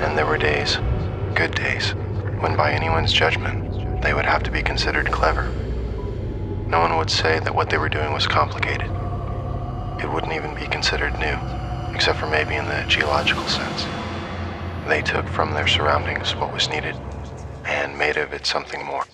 And there were days, good days, when by anyone's judgment, they would have to be considered clever. No one would say that what they were doing was complicated. It wouldn't even be considered new, except for maybe in the geological sense. They took from their surroundings what was needed and made of it something more.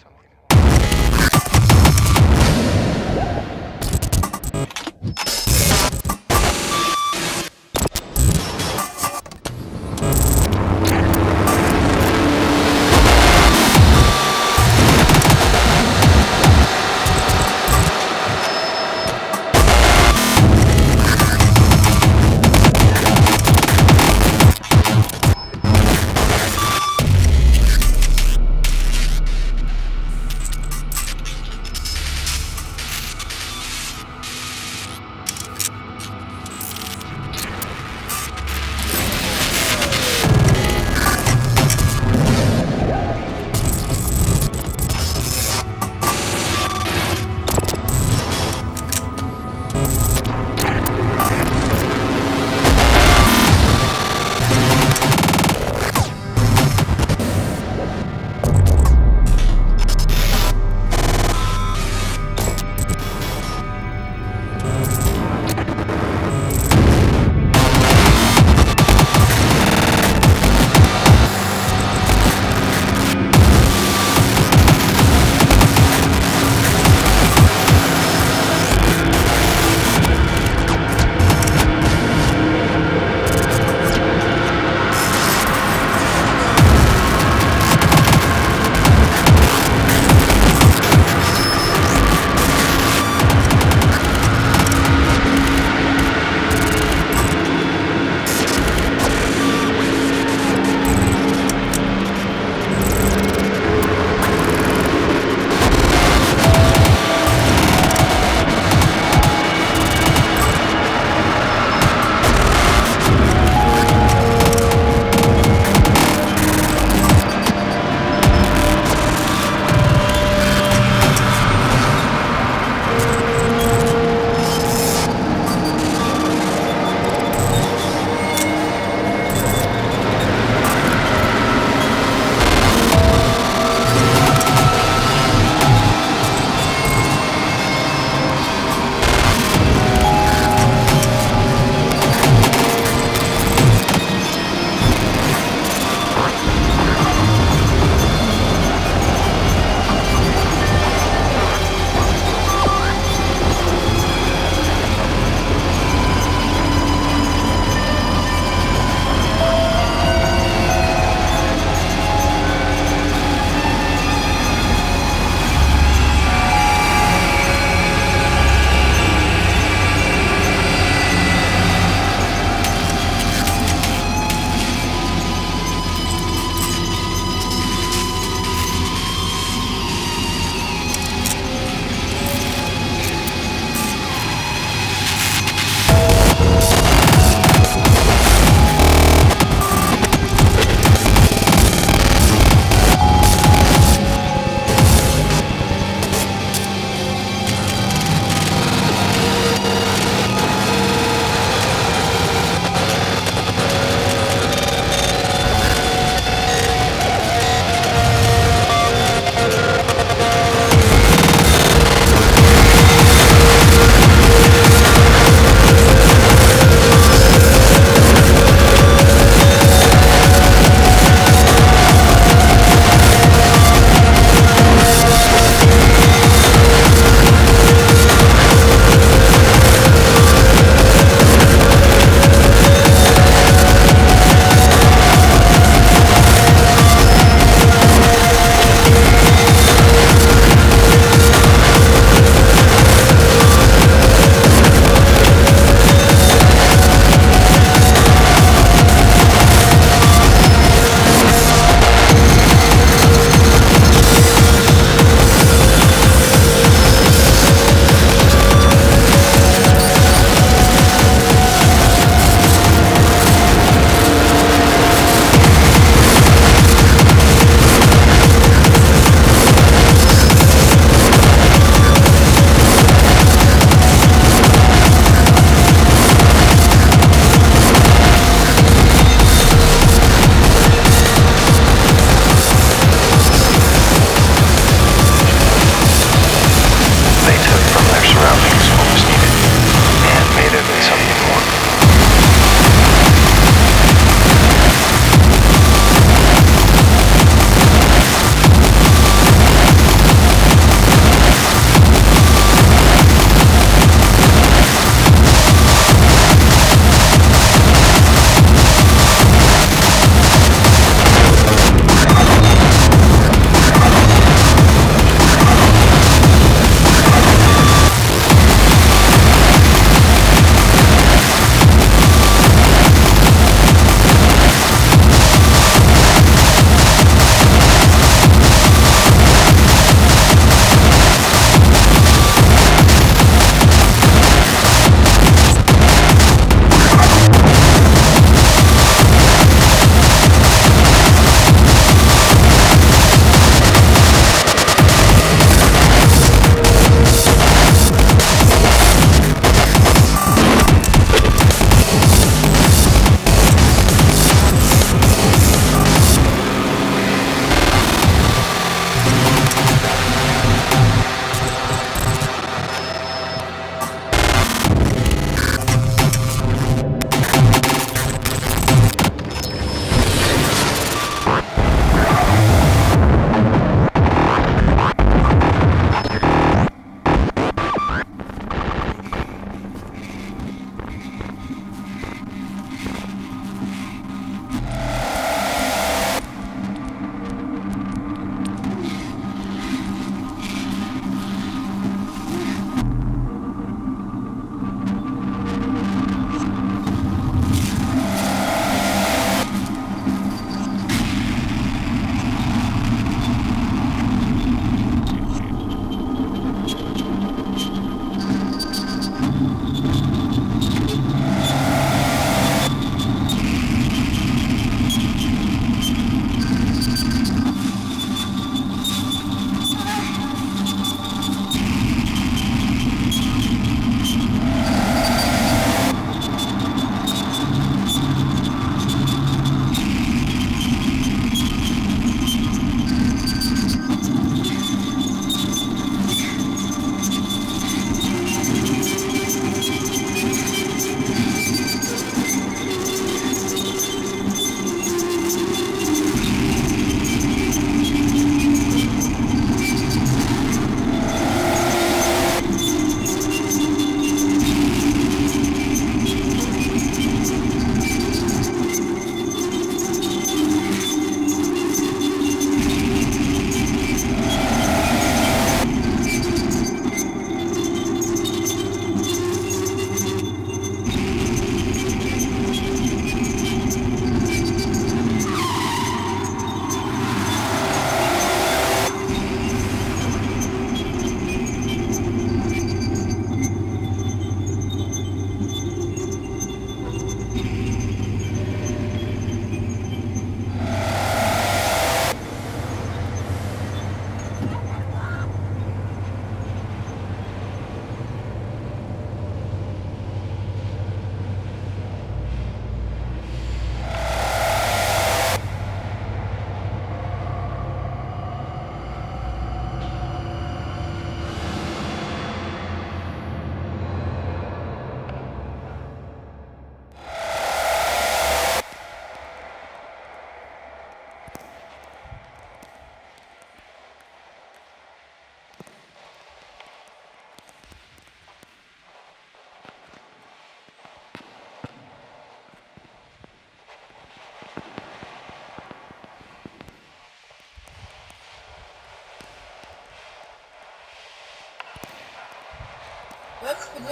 I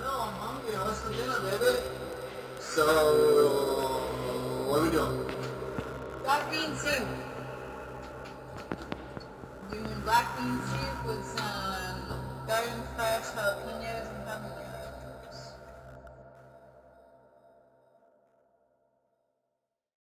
know, I'm hungry. What's for dinner, baby? So, what are we doing? Black bean soup. Doing black bean